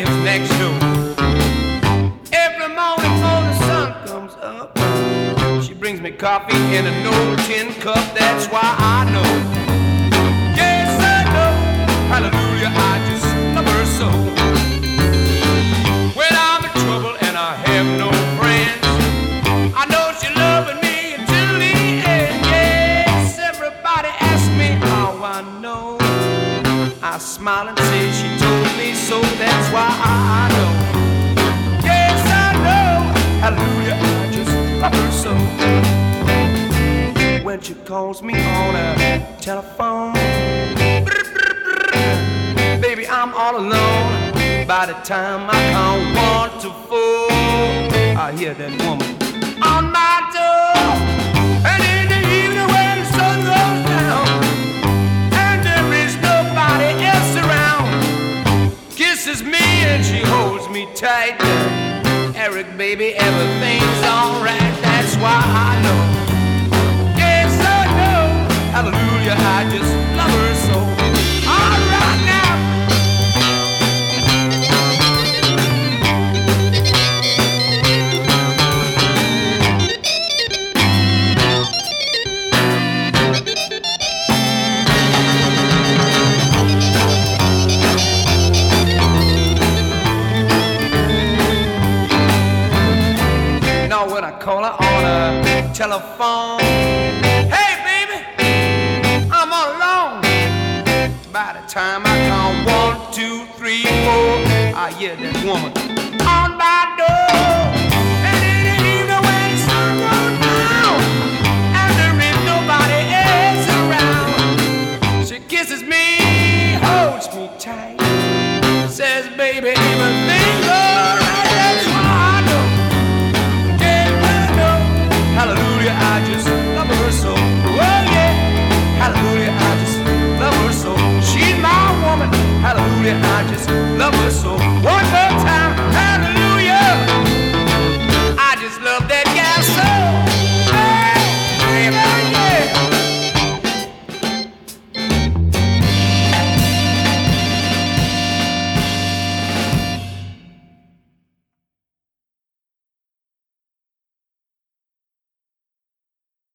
lives next door. Every morning before the sun comes up, she brings me coffee in an old tin cup. That's why I know. Yes, I know. Hallelujah, I just love her so. When I'm in trouble and I have no friends, I know she's loving me until the end. Yes, everybody asks me how I know. I smile and say she so. That's why I know. Yes, I know. Hallelujah, I just love her so. When she calls me on a telephone, baby, I'm all alone. By the time I count one to four, I hear that woman on my door. Me tight. Eric, baby, everything's alright. That's why I know. When I call her on a telephone, hey baby, I'm all alone. By the time I count one, two, three, four, I hear that woman on my door. And when the sun goes down, and there is nobody else around, she kisses me, holds me tight, says, baby,